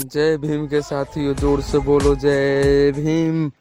जय भीम के साथियों ज़ोर से बोलो जय भीम।